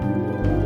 you